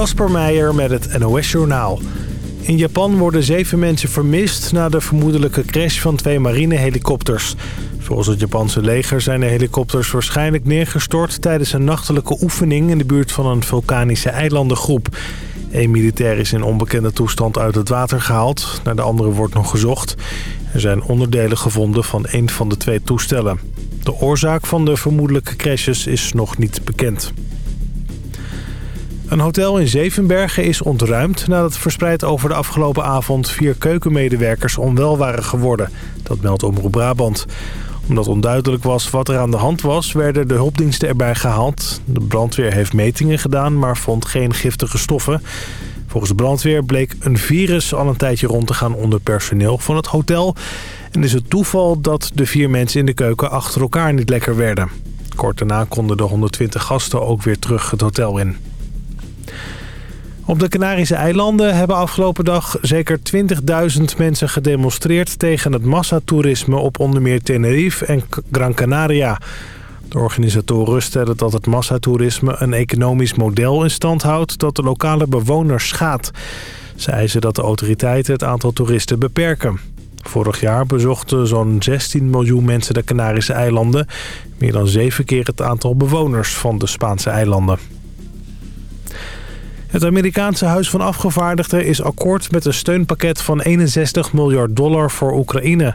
Kasper Meijer met het NOS-journaal. In Japan worden zeven mensen vermist na de vermoedelijke crash van twee marinehelikopters. Volgens het Japanse leger zijn de helikopters waarschijnlijk neergestort... tijdens een nachtelijke oefening in de buurt van een vulkanische eilandengroep. Een militair is in onbekende toestand uit het water gehaald. Naar de andere wordt nog gezocht. Er zijn onderdelen gevonden van een van de twee toestellen. De oorzaak van de vermoedelijke crashes is nog niet bekend. Een hotel in Zevenbergen is ontruimd nadat verspreid over de afgelopen avond vier keukenmedewerkers onwel waren geworden. Dat meldt Omroep Brabant. Omdat onduidelijk was wat er aan de hand was, werden de hulpdiensten erbij gehaald. De brandweer heeft metingen gedaan, maar vond geen giftige stoffen. Volgens de brandweer bleek een virus al een tijdje rond te gaan onder personeel van het hotel. En is het toeval dat de vier mensen in de keuken achter elkaar niet lekker werden. Kort daarna konden de 120 gasten ook weer terug het hotel in. Op de Canarische eilanden hebben afgelopen dag zeker 20.000 mensen gedemonstreerd... tegen het massatoerisme op onder meer Tenerife en Gran Canaria. De organisatoren stellen dat het massatoerisme een economisch model in stand houdt... dat de lokale bewoners schaadt. Ze eisen dat de autoriteiten het aantal toeristen beperken. Vorig jaar bezochten zo'n 16 miljoen mensen de Canarische eilanden. Meer dan zeven keer het aantal bewoners van de Spaanse eilanden. Het Amerikaanse Huis van Afgevaardigden is akkoord met een steunpakket van 61 miljard dollar voor Oekraïne.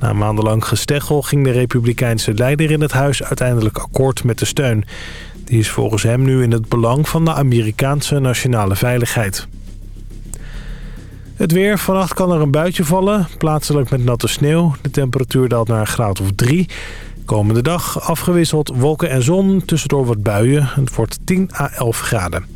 Na maandenlang gesteggel ging de republikeinse leider in het huis uiteindelijk akkoord met de steun. Die is volgens hem nu in het belang van de Amerikaanse nationale veiligheid. Het weer. Vannacht kan er een buitje vallen. Plaatselijk met natte sneeuw. De temperatuur daalt naar een graad of 3. Komende dag afgewisseld wolken en zon. Tussendoor wat buien. Het wordt 10 à 11 graden.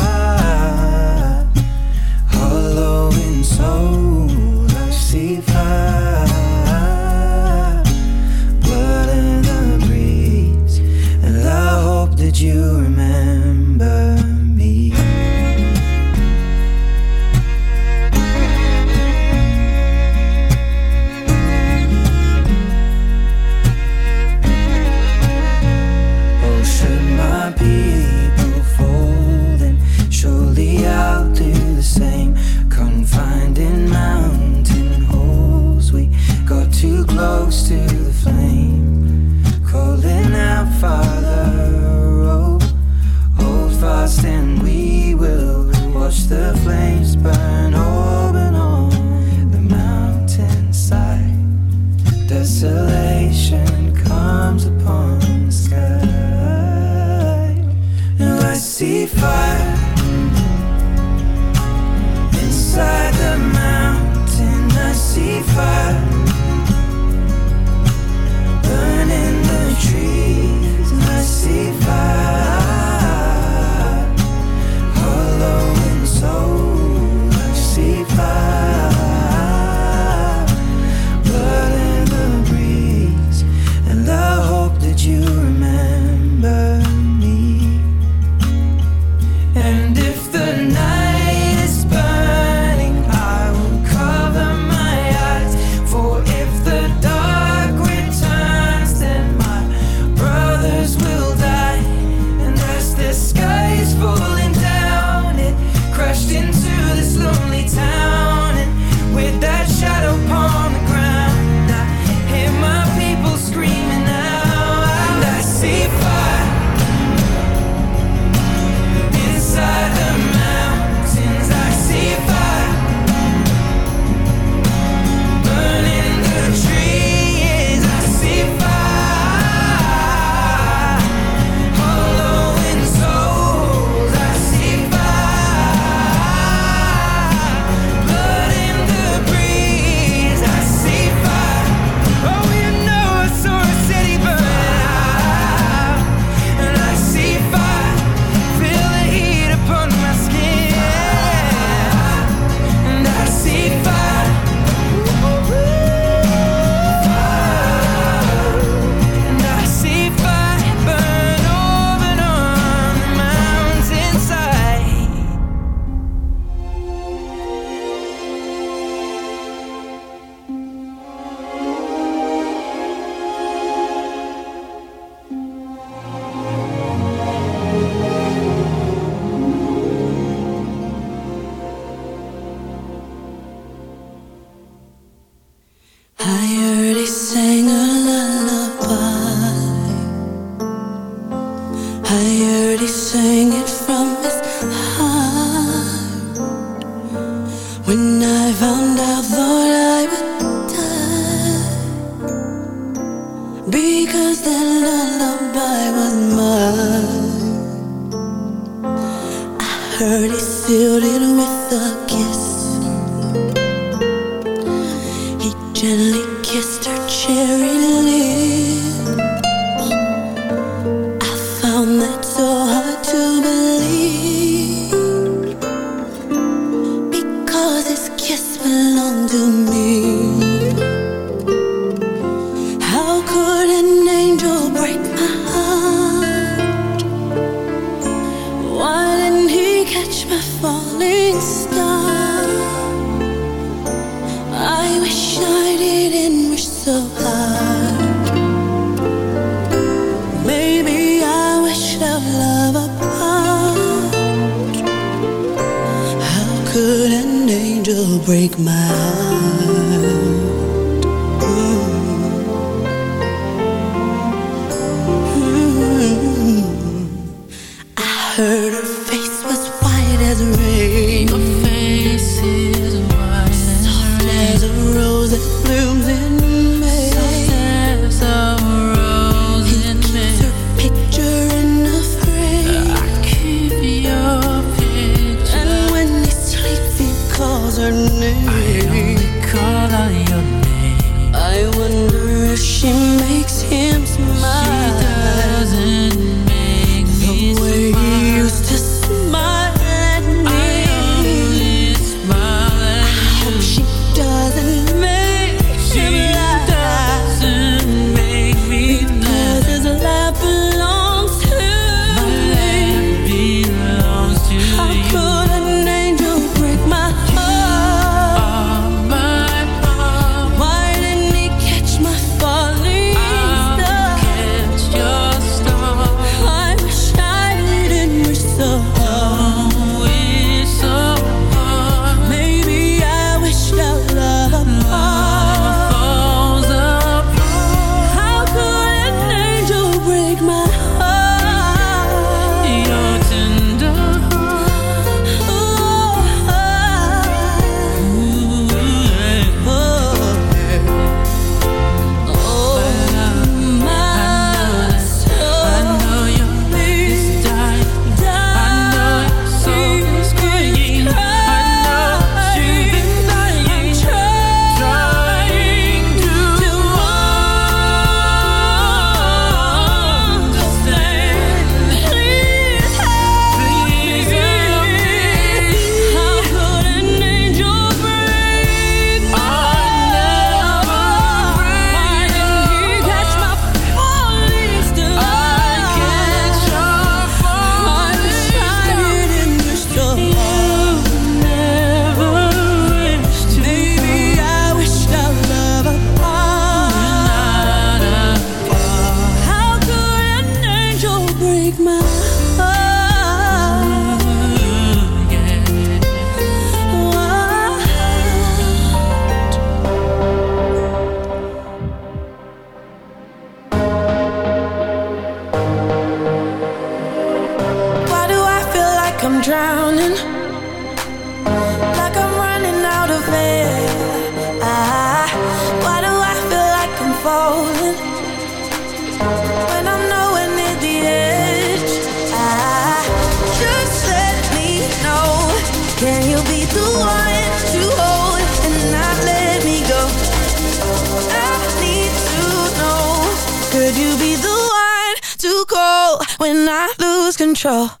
when I lose control.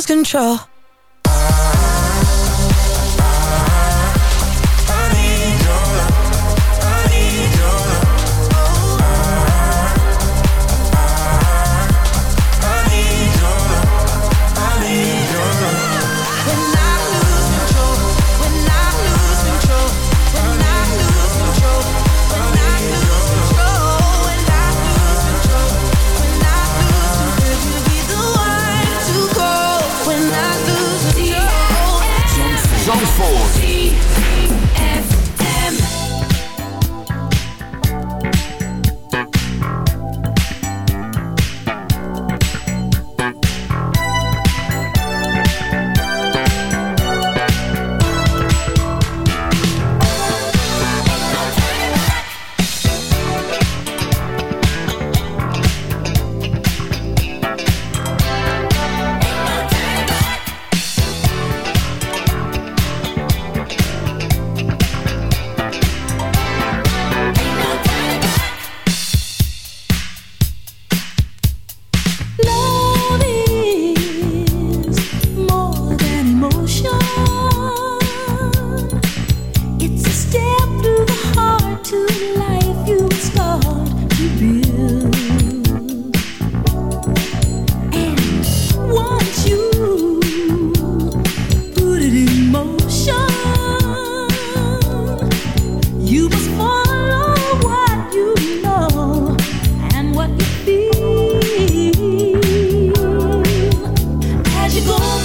lose control?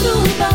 super